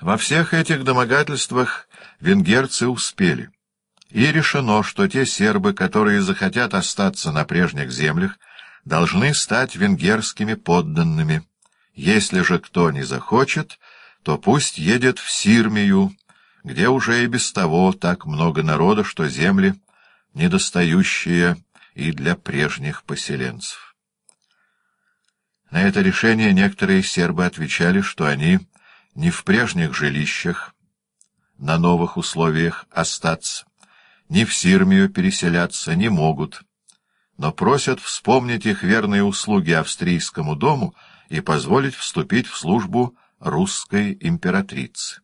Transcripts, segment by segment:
Во всех этих домогательствах венгерцы успели, и решено, что те сербы, которые захотят остаться на прежних землях, должны стать венгерскими подданными. Если же кто не захочет, то пусть едет в Сирмию, где уже и без того так много народа, что земли недостающие и для прежних поселенцев. На это решение некоторые сербы отвечали, что они не в прежних жилищах, на новых условиях остаться, ни в Сирмию переселяться не могут, но просят вспомнить их верные услуги австрийскому дому и позволить вступить в службу русской императрицы.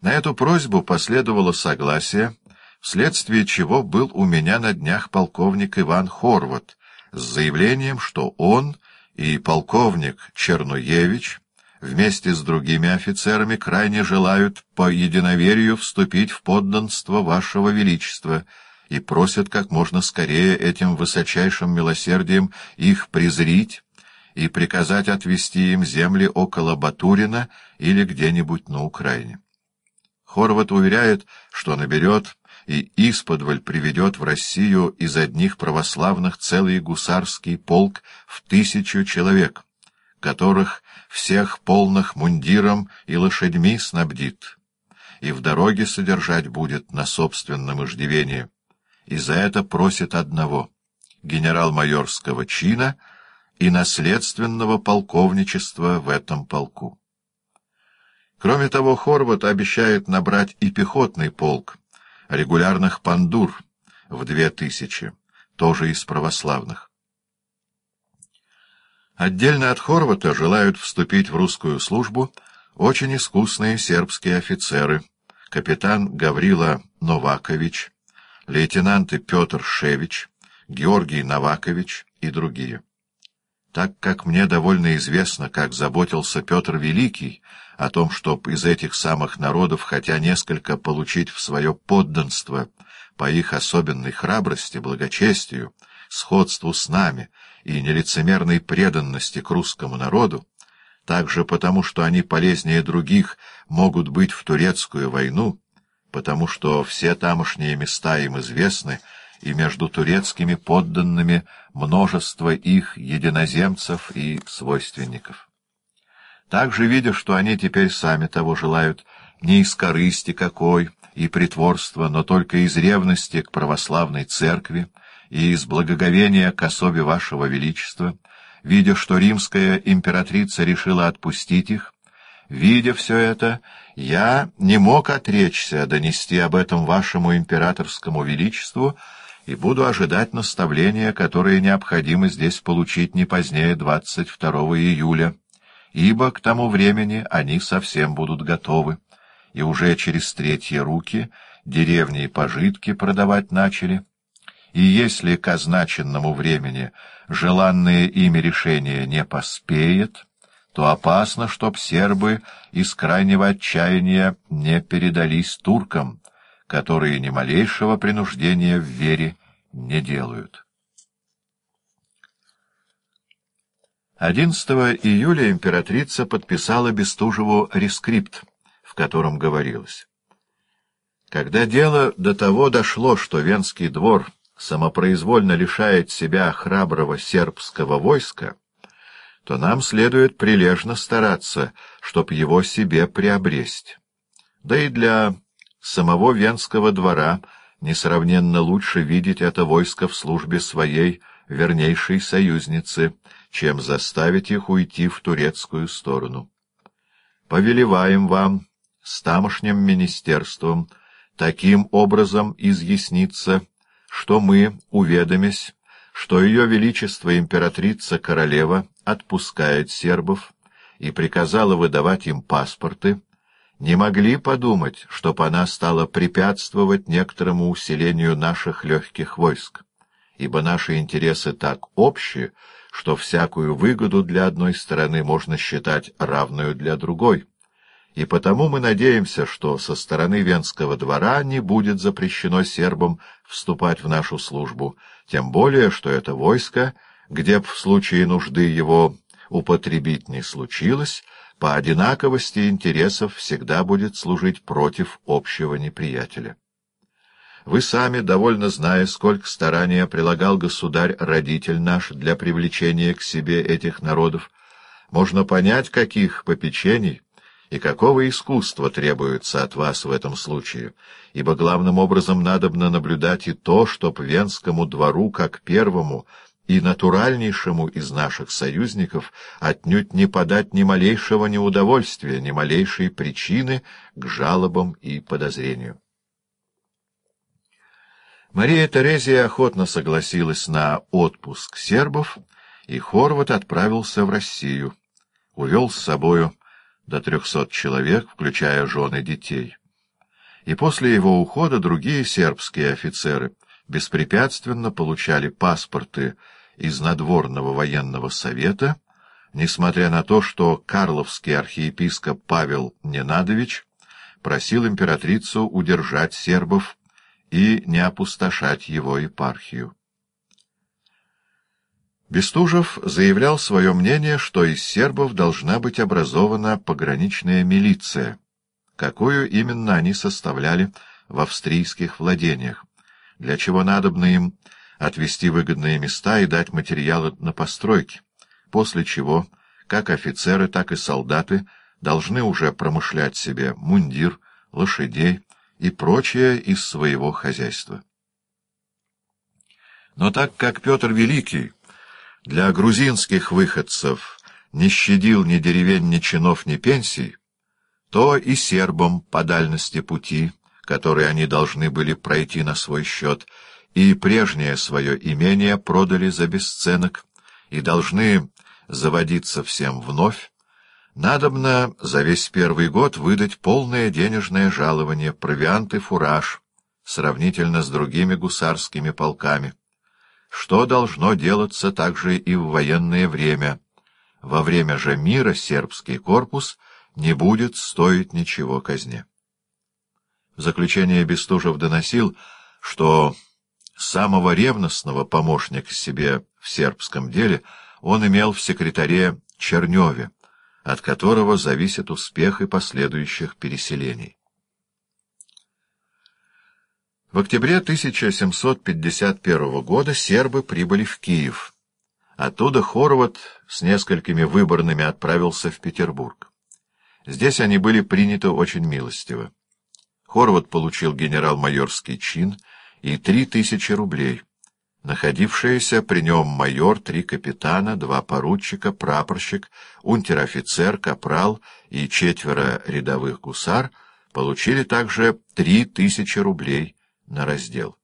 На эту просьбу последовало согласие, вследствие чего был у меня на днях полковник Иван Хорват с заявлением, что он и полковник Чернуевич вместе с другими офицерами крайне желают по единоверию вступить в подданство Вашего Величества и просят как можно скорее этим высочайшим милосердием их презрить и приказать отвести им земли около Батурина или где-нибудь на Украине. Хорват уверяет, что наберет и исподволь приведет в Россию из одних православных целый гусарский полк в тысячу человек, которых всех полных мундиром и лошадьми снабдит, и в дороге содержать будет на собственном иждивении, и за это просит одного — генерал-майорского чина и наследственного полковничества в этом полку. Кроме того, Хорват обещает набрать и пехотный полк, регулярных пандур в две тысячи, тоже из православных. Отдельно от Хорвата желают вступить в русскую службу очень искусные сербские офицеры, капитан Гаврила Новакович, лейтенанты Петр Шевич, Георгий Новакович и другие. Так как мне довольно известно, как заботился Петр Великий о том, чтоб из этих самых народов хотя несколько получить в свое подданство по их особенной храбрости, благочестию, сходству с нами и нелицемерной преданности к русскому народу, также потому, что они полезнее других могут быть в турецкую войну, потому что все тамошние места им известны, и между турецкими подданными множество их единоземцев и свойственников. Также, видя, что они теперь сами того желают, не из корысти какой и притворства, но только из ревности к православной церкви и из благоговения к особе вашего величества, видя, что римская императрица решила отпустить их, видя все это, я не мог отречься донести об этом вашему императорскому величеству и буду ожидать наставления, которое необходимо здесь получить не позднее 22 июля ибо к тому времени они совсем будут готовы, и уже через третьи руки деревни и пожитки продавать начали. И если к означенному времени желанное ими решение не поспеет, то опасно, чтоб сербы из крайнего отчаяния не передались туркам, которые ни малейшего принуждения в вере не делают. 11 июля императрица подписала Бестужеву рескрипт, в котором говорилось. Когда дело до того дошло, что Венский двор самопроизвольно лишает себя храброго сербского войска, то нам следует прилежно стараться, чтоб его себе приобресть. Да и для самого Венского двора несравненно лучше видеть это войско в службе своей вернейшей союзницы — чем заставить их уйти в турецкую сторону. Повелеваем вам с тамошним министерством таким образом изъясниться, что мы, уведомясь, что Ее Величество императрица-королева отпускает сербов и приказала выдавать им паспорты, не могли подумать, чтоб она стала препятствовать некоторому усилению наших легких войск, ибо наши интересы так общие, что всякую выгоду для одной стороны можно считать равную для другой, и потому мы надеемся, что со стороны Венского двора не будет запрещено сербам вступать в нашу службу, тем более, что это войско, где б в случае нужды его употребить не случилось, по одинаковости интересов всегда будет служить против общего неприятеля. Вы сами, довольно зная, сколько старания прилагал государь-родитель наш для привлечения к себе этих народов, можно понять, каких попечений и какого искусства требуется от вас в этом случае, ибо главным образом надобно наблюдать и то, чтоб Венскому двору, как первому и натуральнейшему из наших союзников, отнюдь не подать ни малейшего неудовольствия, ни малейшей причины к жалобам и подозрению. Мария Терезия охотно согласилась на отпуск сербов, и Хорват отправился в Россию. Увел с собою до трехсот человек, включая жены детей. И после его ухода другие сербские офицеры беспрепятственно получали паспорты из надворного военного совета, несмотря на то, что карловский архиепископ Павел Ненадович просил императрицу удержать сербов и не опустошать его епархию. Бестужев заявлял свое мнение, что из сербов должна быть образована пограничная милиция, какую именно они составляли в австрийских владениях, для чего надобно им отвести выгодные места и дать материалы на постройки, после чего как офицеры, так и солдаты должны уже промышлять себе мундир, лошадей, и прочее из своего хозяйства. Но так как Петр Великий для грузинских выходцев не щадил ни деревень, ни чинов, ни пенсий, то и сербам по дальности пути, которые они должны были пройти на свой счет, и прежнее свое имение продали за бесценок, и должны заводиться всем вновь, Надобно за весь первый год выдать полное денежное жалование, провиант и фураж, сравнительно с другими гусарскими полками. Что должно делаться также и в военное время. Во время же мира сербский корпус не будет стоить ничего казне. В заключение Бестужев доносил, что самого ревностного помощника себе в сербском деле он имел в секретаре Черневе, от которого зависит успех и последующих переселений. В октябре 1751 года сербы прибыли в Киев. Оттуда Хорват с несколькими выборными отправился в Петербург. Здесь они были приняты очень милостиво. Хорват получил генерал-майорский чин и три тысячи рублей. Находившиеся при нем майор, три капитана, два поручика, прапорщик, унтер-офицер, капрал и четверо рядовых гусар получили также три тысячи рублей на раздел.